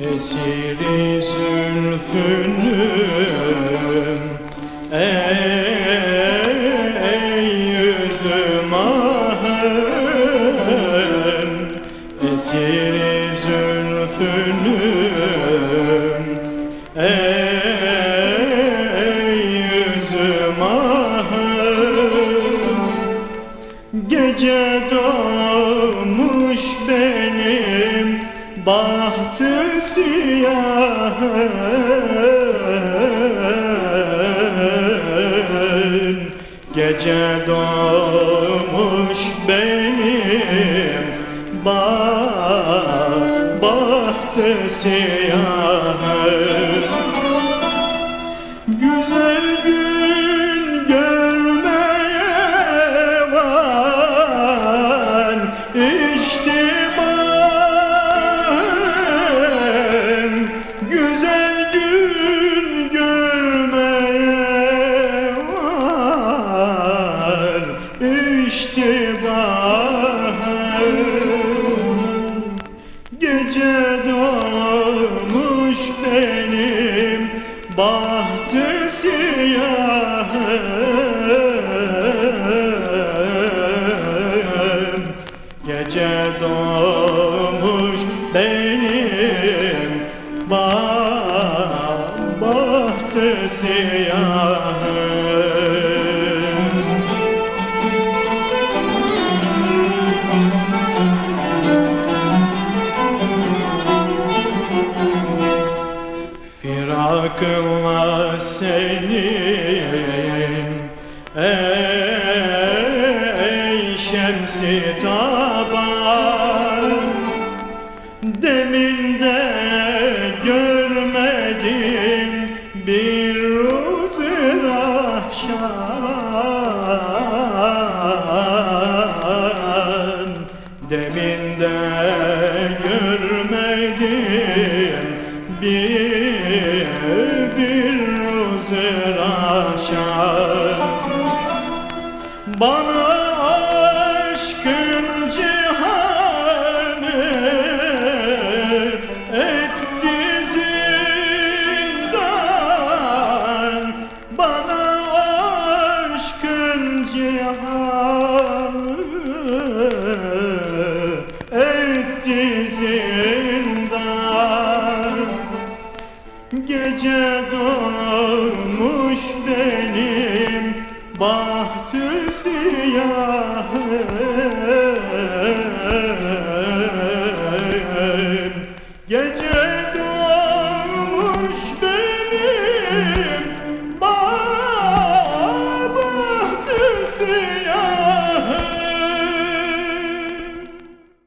Esiri zülfünüm Ey yüzüm ahım. Esiri zülfünüm Ey yüzüm ahım. Gece doğmuş benim bahtı siyahım Gece doğmuş benim ba bahtı siyahım bahtı siyahım. Gece doğmuş benim Firakınla senin Ey şemsi taban. Deminde görmedim bir ruzun ahşan Deminde görmedim bir Bana aşkın cihanı etti zindan. Bana aşkın cihanı etti zindan. Gece doğmuş benim siyahım Gece